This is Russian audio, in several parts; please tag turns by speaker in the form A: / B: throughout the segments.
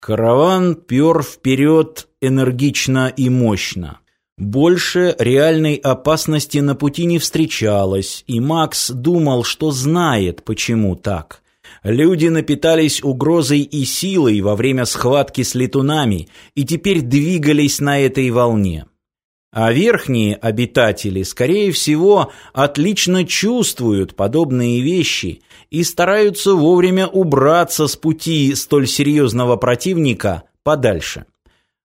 A: Караван пер вперед энергично и мощно. Больше реальной опасности на пути не встречалось, и Макс думал, что знает, почему так. Люди напитались угрозой и силой во время схватки с летунами и теперь двигались на этой волне. А верхние обитатели, скорее всего, отлично чувствуют подобные вещи и стараются вовремя убраться с пути столь серьезного противника подальше.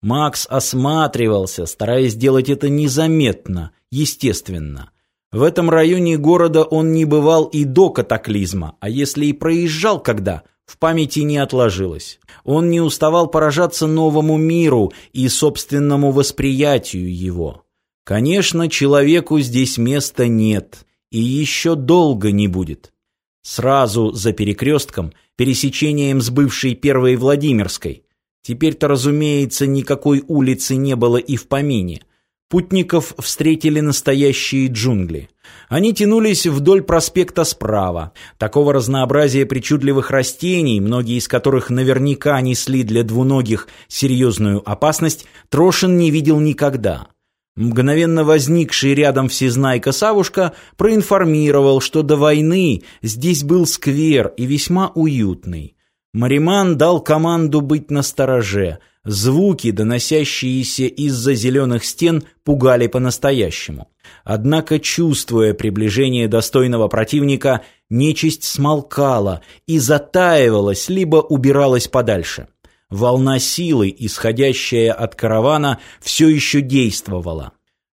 A: Макс осматривался, стараясь сделать это незаметно, естественно. В этом районе города он не бывал и до катаклизма, а если и проезжал когда, в памяти не отложилось. Он не уставал поражаться новому миру и собственному восприятию его. Конечно, человеку здесь места нет, и еще долго не будет. Сразу за перекрестком, пересечением с бывшей Первой Владимирской. Теперь-то, разумеется, никакой улицы не было и в помине. Путников встретили настоящие джунгли. Они тянулись вдоль проспекта справа. Такого разнообразия причудливых растений, многие из которых наверняка несли для двуногих серьезную опасность, Трошин не видел никогда. Мгновенно возникший рядом всезнайка Савушка проинформировал, что до войны здесь был сквер и весьма уютный. Мариман дал команду быть настороже. Звуки, доносящиеся из-за зеленых стен, пугали по-настоящему. Однако, чувствуя приближение достойного противника, нечисть смолкала и затаивалась, либо убиралась подальше. Волна силы, исходящая от каравана, все еще действовала.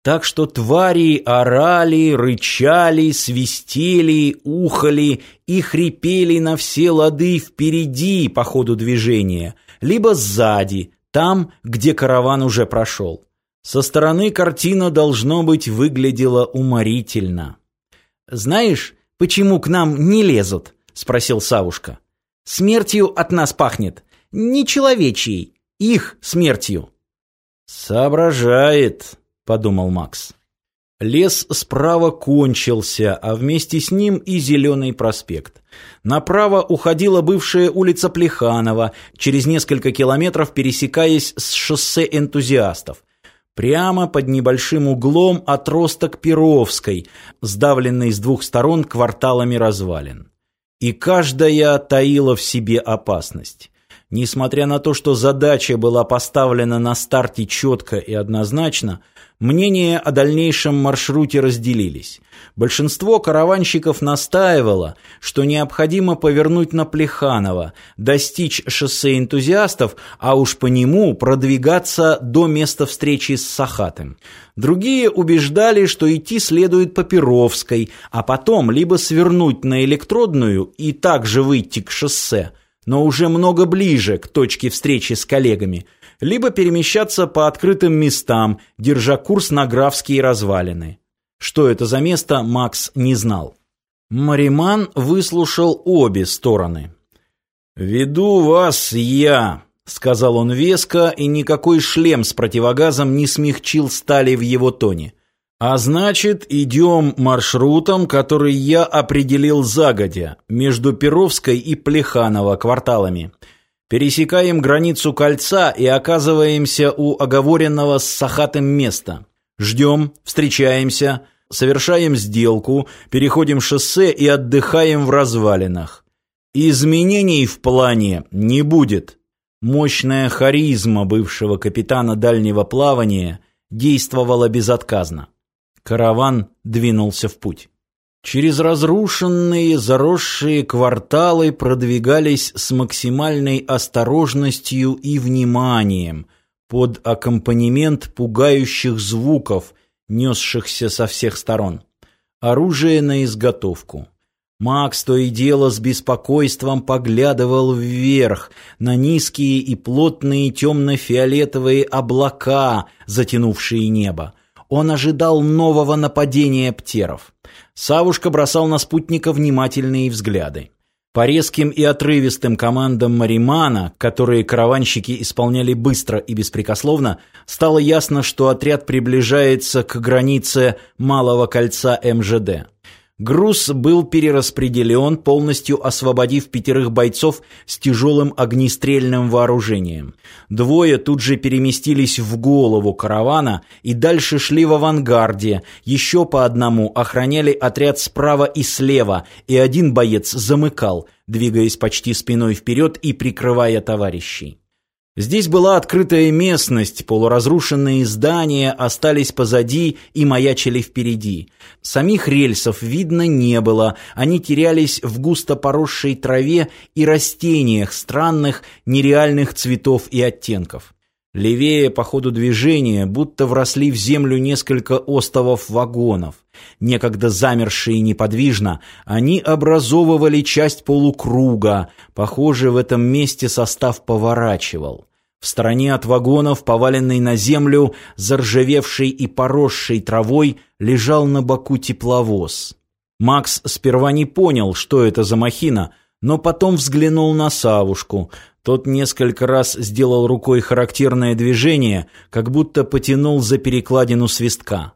A: Так что твари орали, рычали, свистели, ухали и хрипели на все лады впереди по ходу движения, либо сзади, там, где караван уже прошел. Со стороны картина, должно быть, выглядела уморительно. «Знаешь, почему к нам не лезут?» — спросил Савушка. «Смертью от нас пахнет. Не человечьей, их смертью». «Соображает», подумал Макс. Лес справа кончился, а вместе с ним и Зеленый проспект. Направо уходила бывшая улица Плеханова, через несколько километров пересекаясь с шоссе энтузиастов. Прямо под небольшим углом отросток Перовской, сдавленный с двух сторон кварталами развалин. И каждая таила в себе опасность. Несмотря на то, что задача была поставлена на старте четко и однозначно, мнения о дальнейшем маршруте разделились. Большинство караванщиков настаивало, что необходимо повернуть на Плеханово, достичь шоссе энтузиастов, а уж по нему продвигаться до места встречи с Сахатым. Другие убеждали, что идти следует по Перовской, а потом либо свернуть на электродную и также выйти к шоссе – но уже много ближе к точке встречи с коллегами, либо перемещаться по открытым местам, держа курс на графские развалины. Что это за место, Макс не знал. Мариман выслушал обе стороны. «Веду вас я», — сказал он веско, и никакой шлем с противогазом не смягчил стали в его тоне. А значит, идем маршрутом, который я определил загодя, между Перовской и Плеханово кварталами. Пересекаем границу кольца и оказываемся у оговоренного с Сахатым места. Ждем, встречаемся, совершаем сделку, переходим шоссе и отдыхаем в развалинах. Изменений в плане не будет. Мощная харизма бывшего капитана дальнего плавания действовала безотказно. Караван двинулся в путь. Через разрушенные, заросшие кварталы продвигались с максимальной осторожностью и вниманием под аккомпанемент пугающих звуков, несшихся со всех сторон. Оружие на изготовку. Макс то и дело с беспокойством поглядывал вверх на низкие и плотные темно-фиолетовые облака, затянувшие небо он ожидал нового нападения птеров. Савушка бросал на спутника внимательные взгляды. По резким и отрывистым командам Маримана, которые караванщики исполняли быстро и беспрекословно, стало ясно, что отряд приближается к границе Малого кольца МЖД. Груз был перераспределен, полностью освободив пятерых бойцов с тяжелым огнестрельным вооружением. Двое тут же переместились в голову каравана и дальше шли в авангарде. Еще по одному охраняли отряд справа и слева, и один боец замыкал, двигаясь почти спиной вперед и прикрывая товарищей. Здесь была открытая местность, полуразрушенные здания остались позади и маячили впереди. Самих рельсов видно не было, они терялись в густо поросшей траве и растениях странных, нереальных цветов и оттенков. Левее по ходу движения будто вросли в землю несколько остовов вагонов. Некогда замершие неподвижно, они образовывали часть полукруга. Похоже, в этом месте состав поворачивал. В стороне от вагонов, поваленный на землю, заржавевший и поросший травой, лежал на боку тепловоз. Макс сперва не понял, что это за махина, но потом взглянул на Савушку. Тот несколько раз сделал рукой характерное движение, как будто потянул за перекладину свистка.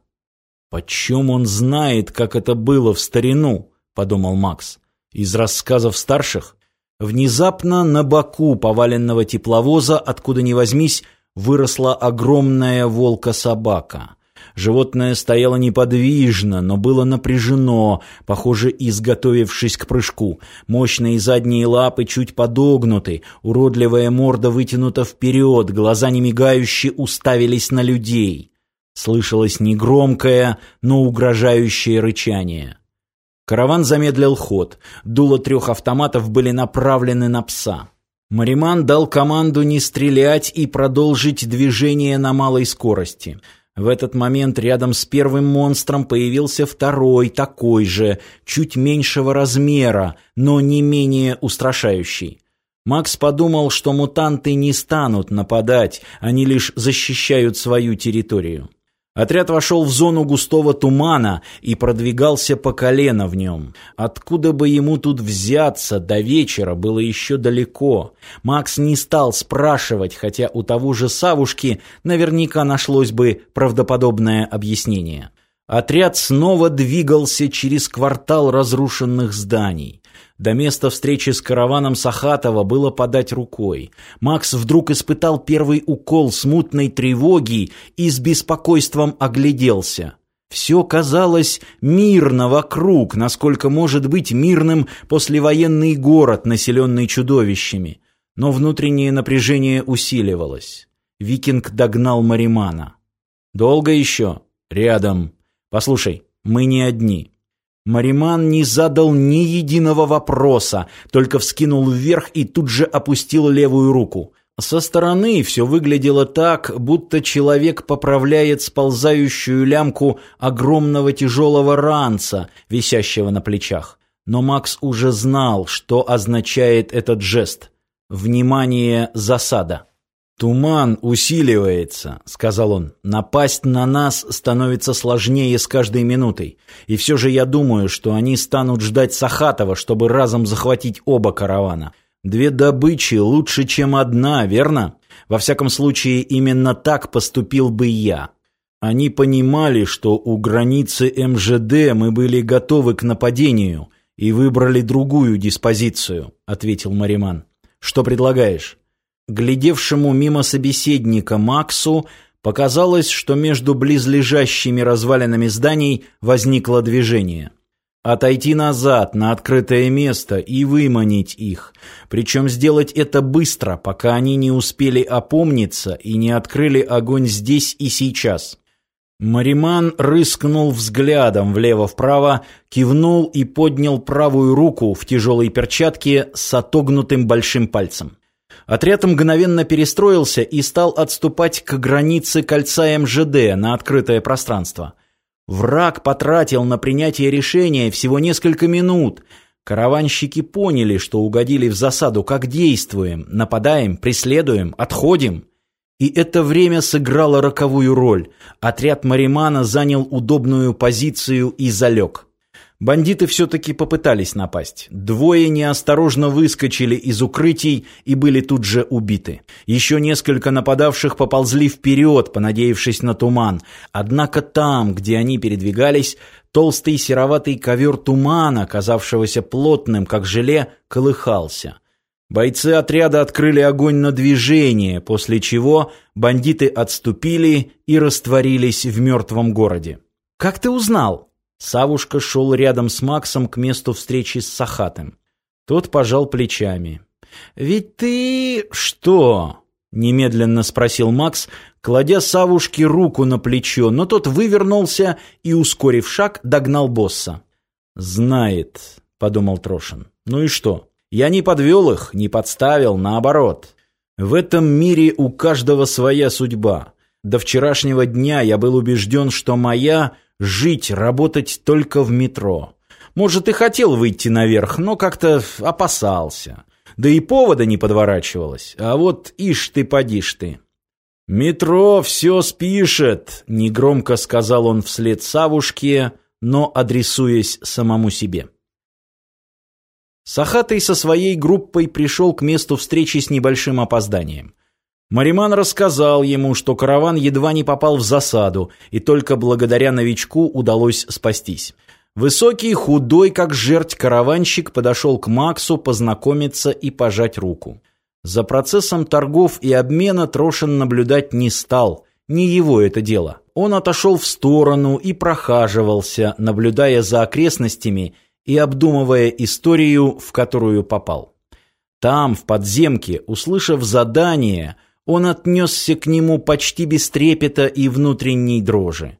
A: «Почем он знает, как это было в старину?» — подумал Макс. «Из рассказов старших?» Внезапно на боку поваленного тепловоза, откуда ни возьмись, выросла огромная волка-собака. Животное стояло неподвижно, но было напряжено, похоже, изготовившись к прыжку. Мощные задние лапы чуть подогнуты, уродливая морда вытянута вперед, глаза немигающие уставились на людей. Слышалось негромкое, но угрожающее рычание. Караван замедлил ход. Дуло трех автоматов были направлены на пса. Мариман дал команду не стрелять и продолжить движение на малой скорости. В этот момент рядом с первым монстром появился второй, такой же, чуть меньшего размера, но не менее устрашающий. Макс подумал, что мутанты не станут нападать, они лишь защищают свою территорию. Отряд вошел в зону густого тумана и продвигался по колено в нем. Откуда бы ему тут взяться, до вечера было еще далеко. Макс не стал спрашивать, хотя у того же Савушки наверняка нашлось бы правдоподобное объяснение. Отряд снова двигался через квартал разрушенных зданий. До места встречи с караваном Сахатова было подать рукой. Макс вдруг испытал первый укол смутной тревоги и с беспокойством огляделся. Все казалось мирно вокруг, насколько может быть мирным послевоенный город, населенный чудовищами. Но внутреннее напряжение усиливалось. Викинг догнал Маримана. «Долго еще?» «Рядом. Послушай, мы не одни. Мариман не задал ни единого вопроса, только вскинул вверх и тут же опустил левую руку. Со стороны все выглядело так, будто человек поправляет сползающую лямку огромного тяжелого ранца, висящего на плечах. Но Макс уже знал, что означает этот жест. Внимание, засада. «Туман усиливается», — сказал он. «Напасть на нас становится сложнее с каждой минутой. И все же я думаю, что они станут ждать Сахатова, чтобы разом захватить оба каравана. Две добычи лучше, чем одна, верно? Во всяком случае, именно так поступил бы я». Они понимали, что у границы МЖД мы были готовы к нападению и выбрали другую диспозицию, ответил Мариман. Что предлагаешь? Глядевшему мимо собеседника Максу показалось, что между близлежащими развалинами зданий возникло движение. Отойти назад на открытое место и выманить их, причем сделать это быстро, пока они не успели опомниться и не открыли огонь здесь и сейчас. Мариман рыскнул взглядом влево-вправо, кивнул и поднял правую руку в тяжелой перчатке с отогнутым большим пальцем. Отряд мгновенно перестроился и стал отступать к границе кольца МЖД на открытое пространство. Враг потратил на принятие решения всего несколько минут. Караванщики поняли, что угодили в засаду, как действуем, нападаем, преследуем, отходим. И это время сыграло роковую роль. Отряд Маримана занял удобную позицию и залег. Бандиты все-таки попытались напасть. Двое неосторожно выскочили из укрытий и были тут же убиты. Еще несколько нападавших поползли вперед, понадеявшись на туман. Однако там, где они передвигались, толстый сероватый ковер тумана, оказавшегося плотным, как желе, колыхался. Бойцы отряда открыли огонь на движение, после чего бандиты отступили и растворились в мертвом городе. «Как ты узнал?» Савушка шел рядом с Максом к месту встречи с Сахатым. Тот пожал плечами. «Ведь ты... что?» — немедленно спросил Макс, кладя Савушке руку на плечо, но тот вывернулся и, ускорив шаг, догнал босса. «Знает», — подумал Трошин. «Ну и что? Я не подвел их, не подставил, наоборот. В этом мире у каждого своя судьба. До вчерашнего дня я был убежден, что моя жить, работать только в метро. Может, и хотел выйти наверх, но как-то опасался. Да и повода не подворачивалось. А вот ишь ты, подишь ты. «Метро все спишет», — негромко сказал он вслед Савушке, но адресуясь самому себе. Сахатый со своей группой пришел к месту встречи с небольшим опозданием. Мариман рассказал ему, что караван едва не попал в засаду, и только благодаря новичку удалось спастись. Высокий, худой, как жерть караванщик подошел к Максу познакомиться и пожать руку. За процессом торгов и обмена Трошин наблюдать не стал, не его это дело. Он отошел в сторону и прохаживался, наблюдая за окрестностями и обдумывая историю, в которую попал. Там, в подземке, услышав задание – он отнесся к нему почти без трепета и внутренней дрожи.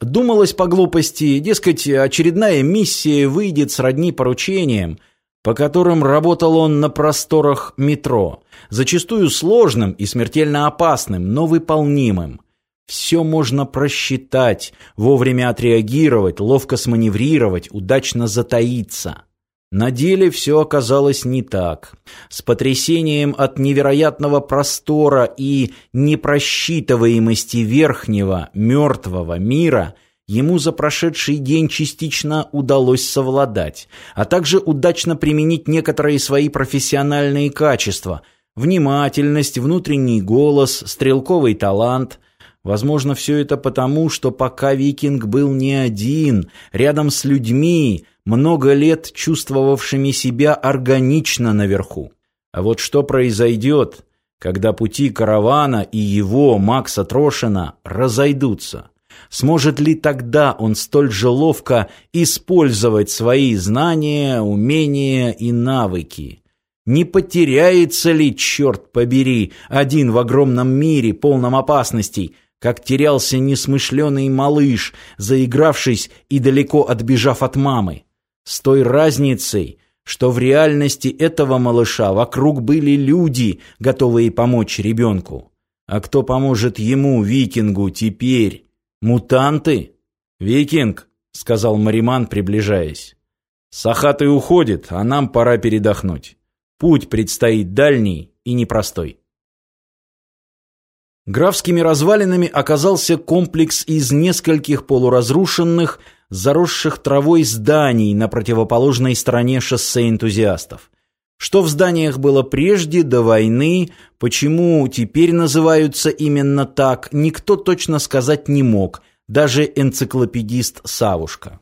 A: Думалось по глупости, дескать, очередная миссия выйдет сродни поручениям, по которым работал он на просторах метро, зачастую сложным и смертельно опасным, но выполнимым. Все можно просчитать, вовремя отреагировать, ловко сманеврировать, удачно затаиться. На деле все оказалось не так. С потрясением от невероятного простора и непросчитываемости верхнего, мертвого мира ему за прошедший день частично удалось совладать, а также удачно применить некоторые свои профессиональные качества – внимательность, внутренний голос, стрелковый талант – Возможно, все это потому, что пока викинг был не один, рядом с людьми, много лет чувствовавшими себя органично наверху. А вот что произойдет, когда пути каравана и его, Макса Трошина, разойдутся? Сможет ли тогда он столь же ловко использовать свои знания, умения и навыки? Не потеряется ли, черт побери, один в огромном мире, полном опасностей, как терялся несмышленый малыш, заигравшись и далеко отбежав от мамы? С той разницей, что в реальности этого малыша вокруг были люди, готовые помочь ребенку. А кто поможет ему, викингу, теперь? Мутанты? Викинг, сказал Мариман, приближаясь. Сахатый уходит, а нам пора передохнуть. Путь предстоит дальний и непростой. Графскими развалинами оказался комплекс из нескольких полуразрушенных, заросших травой зданий на противоположной стороне шоссе энтузиастов. Что в зданиях было прежде, до войны, почему теперь называются именно так, никто точно сказать не мог, даже энциклопедист Савушка.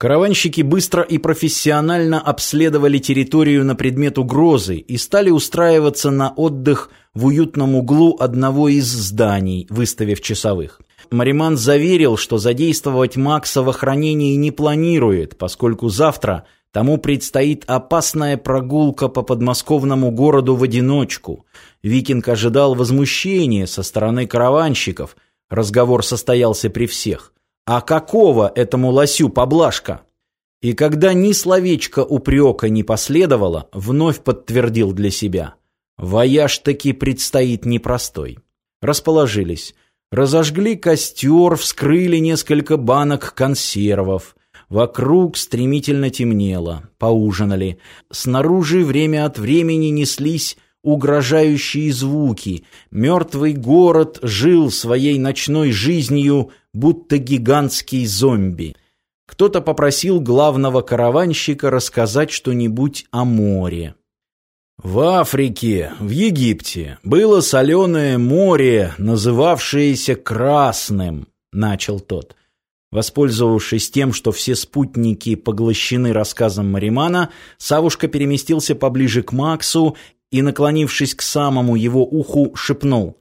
A: Караванщики быстро и профессионально обследовали территорию на предмет угрозы и стали устраиваться на отдых в уютном углу одного из зданий, выставив часовых. Мариман заверил, что задействовать Макса в охранении не планирует, поскольку завтра тому предстоит опасная прогулка по подмосковному городу в одиночку. Викинг ожидал возмущения со стороны караванщиков, разговор состоялся при всех – а какого этому лосю поблажка? И когда ни словечко упрека не последовало, вновь подтвердил для себя. Вояж таки предстоит непростой. Расположились. Разожгли костер, вскрыли несколько банок консервов. Вокруг стремительно темнело. Поужинали. Снаружи время от времени неслись угрожающие звуки. Мертвый город жил своей ночной жизнью, будто гигантский зомби. кто-то попросил главного караванщика рассказать что-нибудь о море. В Африке, в Египте, было соленое море, называвшееся Красным, начал тот. Воспользовавшись тем, что все спутники поглощены рассказом Маримана, Савушка переместился поближе к Максу и, наклонившись к самому его уху, шепнул.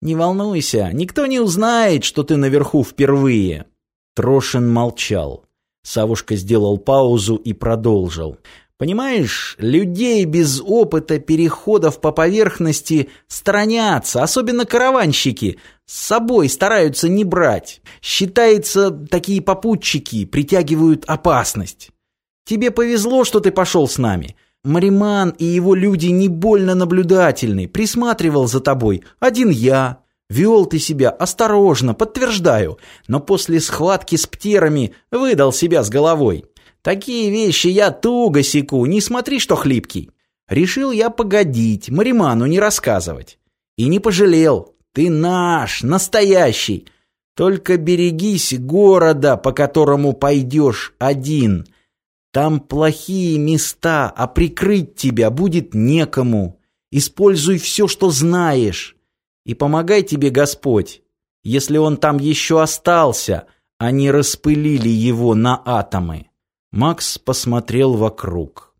A: «Не волнуйся, никто не узнает, что ты наверху впервые». Трошин молчал. Савушка сделал паузу и продолжил. Понимаешь, людей без опыта переходов по поверхности сторонятся, особенно караванщики. С собой стараются не брать. Считается, такие попутчики притягивают опасность. Тебе повезло, что ты пошел с нами. Мариман и его люди не больно наблюдательны, присматривал за тобой. Один я. Вел ты себя осторожно, подтверждаю, но после схватки с птерами выдал себя с головой. Такие вещи я туго секу, не смотри, что хлипкий. Решил я погодить, Мариману не рассказывать. И не пожалел. Ты наш, настоящий. Только берегись города, по которому пойдешь один. Там плохие места, а прикрыть тебя будет некому. Используй все, что знаешь. И помогай тебе Господь, если он там еще остался, а не распылили его на атомы. Макс посмотрел вокруг.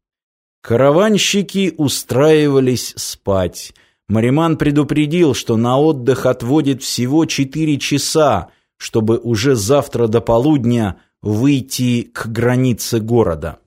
A: Караванщики устраивались спать. Мариман предупредил, что на отдых отводит всего четыре часа, чтобы уже завтра до полудня выйти к границе города.